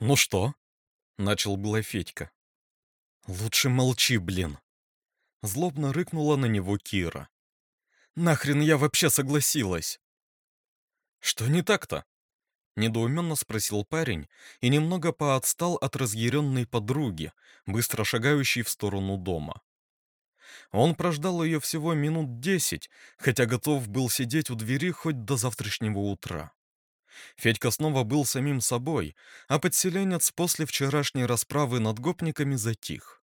«Ну что?» — начал было Федька. «Лучше молчи, блин!» Злобно рыкнула на него Кира. «Нахрен я вообще согласилась?» «Что не так-то?» Недоуменно спросил парень и немного поотстал от разъяренной подруги, быстро шагающей в сторону дома. Он прождал ее всего минут десять, хотя готов был сидеть у двери хоть до завтрашнего утра. Федька снова был самим собой, а подселенец после вчерашней расправы над гопниками затих.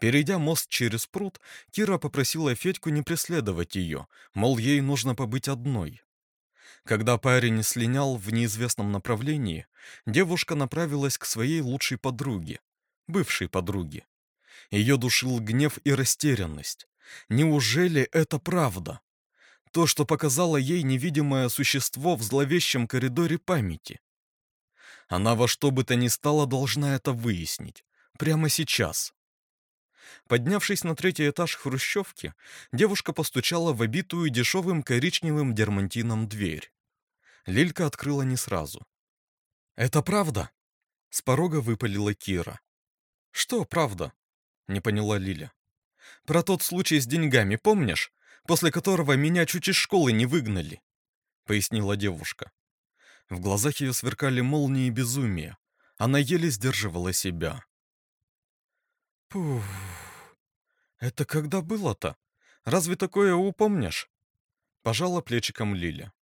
Перейдя мост через пруд, Кира попросила Федьку не преследовать ее, мол, ей нужно побыть одной. Когда парень слинял в неизвестном направлении, девушка направилась к своей лучшей подруге, бывшей подруге. Ее душил гнев и растерянность. Неужели это правда? То, что показало ей невидимое существо в зловещем коридоре памяти. Она во что бы то ни стало должна это выяснить. Прямо сейчас. Поднявшись на третий этаж хрущевки, девушка постучала в обитую дешевым коричневым дермантином дверь. Лилька открыла не сразу. «Это правда?» С порога выпалила Кира. «Что правда?» Не поняла Лиля. «Про тот случай с деньгами, помнишь? После которого меня чуть из школы не выгнали», пояснила девушка. В глазах ее сверкали молнии безумия. Она еле сдерживала себя. «Пух...» «Это когда было-то? Разве такое упомнишь?» Пожала плечиком Лиля.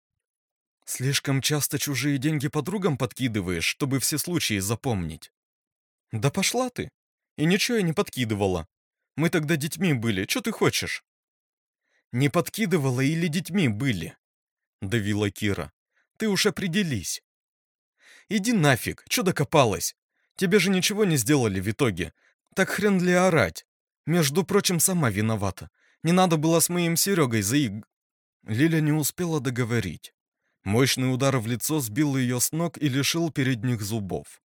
«Слишком часто чужие деньги подругам подкидываешь, чтобы все случаи запомнить». «Да пошла ты! И ничего я не подкидывала. Мы тогда детьми были, что ты хочешь?» «Не подкидывала или детьми были?» — давила Кира. «Ты уж определись». «Иди нафиг, что докопалась? Тебе же ничего не сделали в итоге. Так хрен ли орать?» Между прочим, сама виновата. Не надо было с моим Серегой заиг... Лиля не успела договорить. Мощный удар в лицо сбил ее с ног и лишил передних зубов.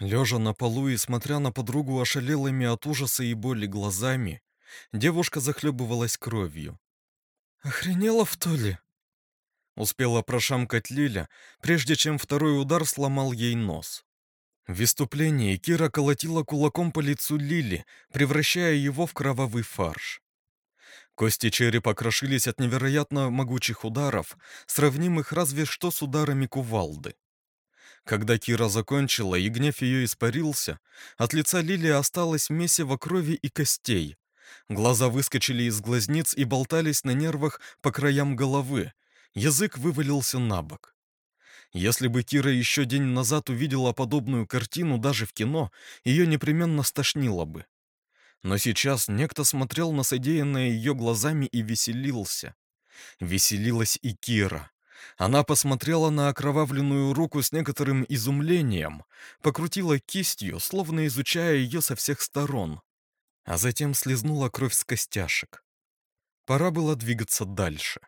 Лежа на полу и смотря на подругу ошалелыми от ужаса и боли глазами, девушка захлебывалась кровью. «Охренела, что ли?» Успела прошамкать Лиля, прежде чем второй удар сломал ей нос. В выступлении Кира колотила кулаком по лицу Лили, превращая его в кровавый фарш. Кости черепа крошились от невероятно могучих ударов, сравнимых разве что с ударами кувалды. Когда Кира закончила и гнев ее испарился, от лица Лили осталось месиво крови и костей. Глаза выскочили из глазниц и болтались на нервах по краям головы. Язык вывалился на бок. Если бы Кира еще день назад увидела подобную картину даже в кино, ее непременно стошнило бы. Но сейчас некто смотрел на содеянное ее глазами и веселился. Веселилась и Кира. Она посмотрела на окровавленную руку с некоторым изумлением, покрутила кистью, словно изучая ее со всех сторон, а затем слезнула кровь с костяшек. Пора было двигаться дальше.